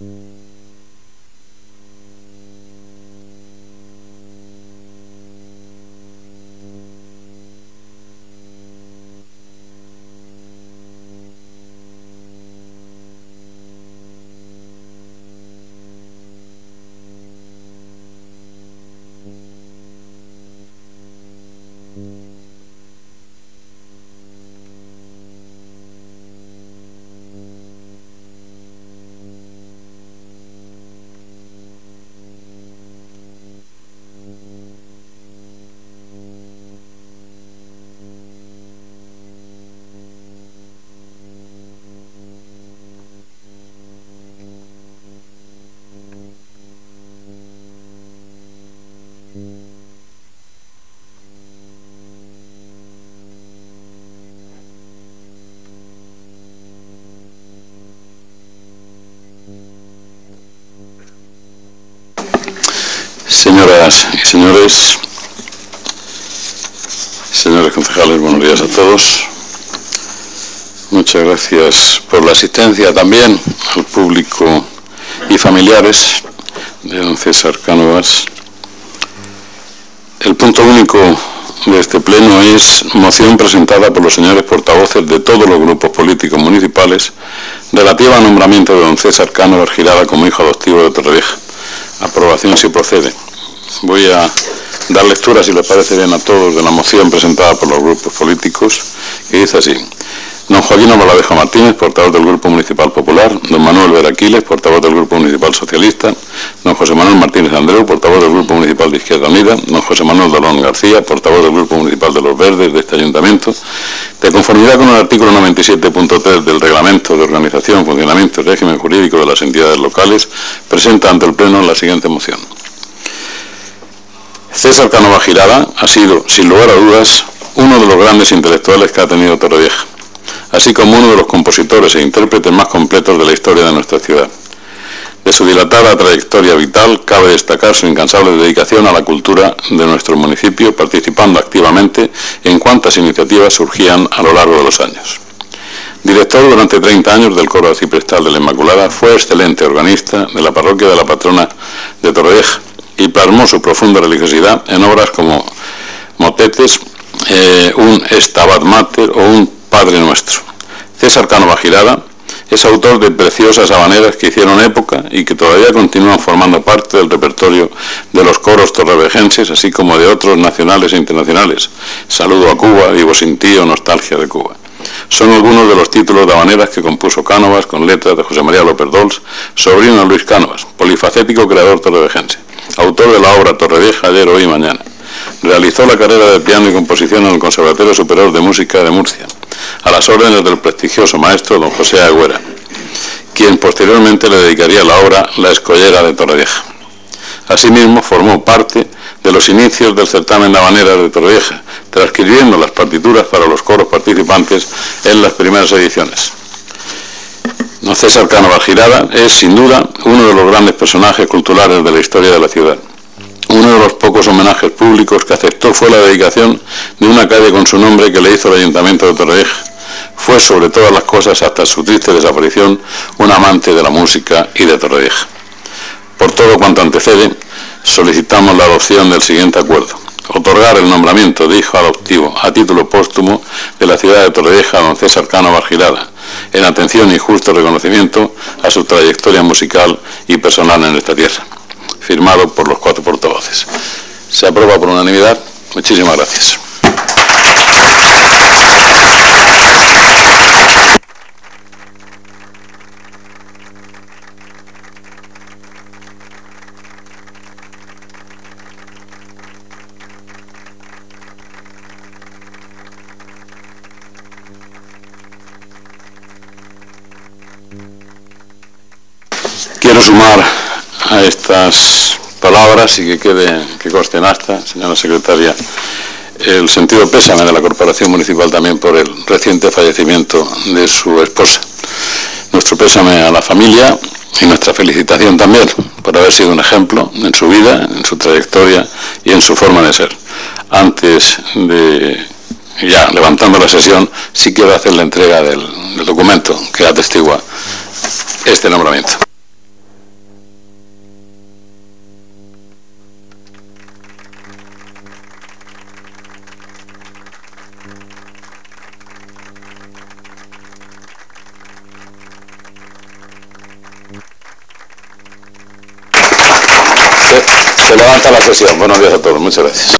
Mm-hmm. Señoras y señores, señores concejales, buenos días a todos. Muchas gracias por la asistencia también al público y familiares de don César Cánovas. El punto único de este pleno es moción presentada por los señores portavoces de todos los grupos políticos municipales relativa al nombramiento de don César Cánovas Girada como hijo adoptivo de Torrevieja. Aprobación si procede. Voy a dar lectura, si les parece bien a todos, de la moción presentada por los grupos políticos, que dice así. Don Joaquín Malavejo Martínez, portavoz del Grupo Municipal Popular, don Manuel Veraquiles, portavoz del Grupo Municipal Socialista, don José Manuel Martínez Andreu, portavoz del Grupo Municipal de Izquierda Unida, don José Manuel Dolón García, portavoz del Grupo Municipal de los Verdes de este Ayuntamiento, de conformidad con el artículo 97.3 del Reglamento de Organización, Funcionamiento y Régimen Jurídico de las Entidades Locales, presenta ante el Pleno la siguiente moción. César Canova Girada ha sido, sin lugar a dudas, uno de los grandes intelectuales que ha tenido Torrevieja así como uno de los compositores e intérpretes más completos de la historia de nuestra ciudad. De su dilatada trayectoria vital cabe destacar su incansable dedicación a la cultura de nuestro municipio, participando activamente en cuantas iniciativas surgían a lo largo de los años. Director durante 30 años del coro arciprestal de la Inmaculada, fue excelente organista de la parroquia de la patrona de Torrevieja y plasmó su profunda religiosidad en obras como motetes, eh, un Stabat Mater o un Padre Nuestro. César Canova Girada es autor de preciosas habaneras que hicieron época y que todavía continúan formando parte del repertorio de los coros torrevejenses, así como de otros nacionales e internacionales. Saludo a Cuba, Vivo sin tío, Nostalgia de Cuba. Son algunos de los títulos de habaneras que compuso Cánovas con letras de José María López Dols, sobrino de Luis Cánovas, polifacético creador torrevejense, autor de la obra Torrevieja ayer, hoy y mañana. Realizó la carrera de piano y composición en el Conservatorio Superior de Música de Murcia a las órdenes del prestigioso maestro don José Agüera, quien posteriormente le dedicaría la obra La Escollera de Torrevieja. Asimismo, formó parte de los inicios del certamen de habaneras de Torrevieja, transcribiendo las partituras para los coros participantes en las primeras ediciones. Don César Cánova Girada es, sin duda, uno de los grandes personajes culturales de la historia de la ciudad. Uno de los pocos homenajes públicos que aceptó fue la dedicación de una calle con su nombre que le hizo el Ayuntamiento de Torrevieja. Fue sobre todas las cosas, hasta su triste desaparición, un amante de la música y de Torrevieja. Por todo cuanto antecede, solicitamos la adopción del siguiente acuerdo. Otorgar el nombramiento de hijo adoptivo a título póstumo de la ciudad de Torrevieja a don César Cano Bargirada, en atención y justo reconocimiento a su trayectoria musical y personal en esta tierra firmado por los cuatro portavoces. Se aprueba por unanimidad. Muchísimas gracias. Quiero sumar a estas palabras y que quede, que conste en acta, señora secretaria, el sentido pésame de la Corporación Municipal también por el reciente fallecimiento de su esposa. Nuestro pésame a la familia y nuestra felicitación también por haber sido un ejemplo en su vida, en su trayectoria y en su forma de ser. Antes de, ya levantando la sesión, sí quiero hacer la entrega del, del documento que atestigua este nombramiento. Se levanta la sesión. Buenos días a todos. Muchas gracias.